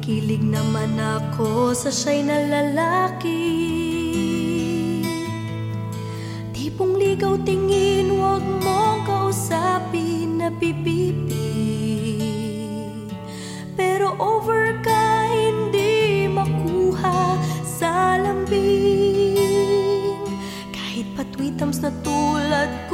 Kilig naman ako sa siya'y na lalaki Tipong ligaw tingin, wag mong kausapin na pipipi Pero over ka, hindi makuha sa lambing. Kahit patwitams na tulad ko'y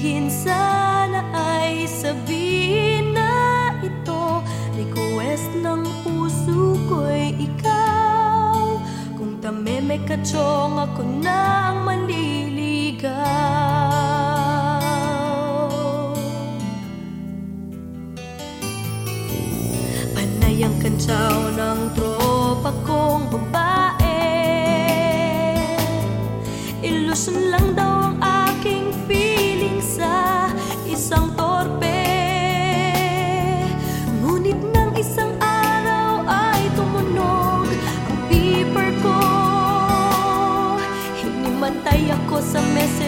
sabihin Sana ay sabihin na ito. Request ng puso ko'y ikaw. Kung tameme ka chong ako na ang manliligaw. Panay ang kantsaw ng tropa kong babae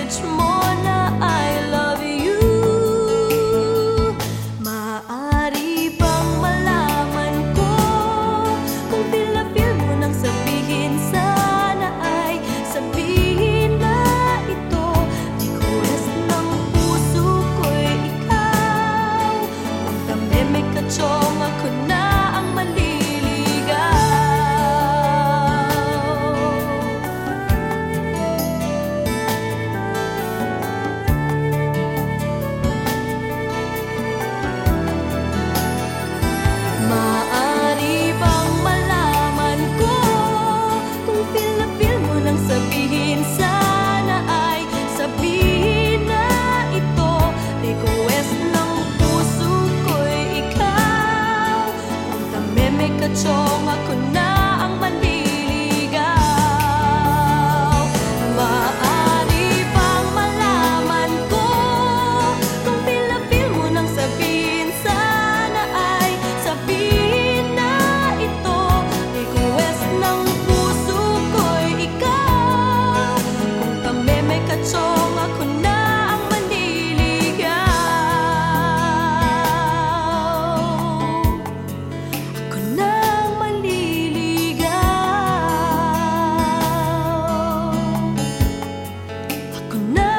much more now I connect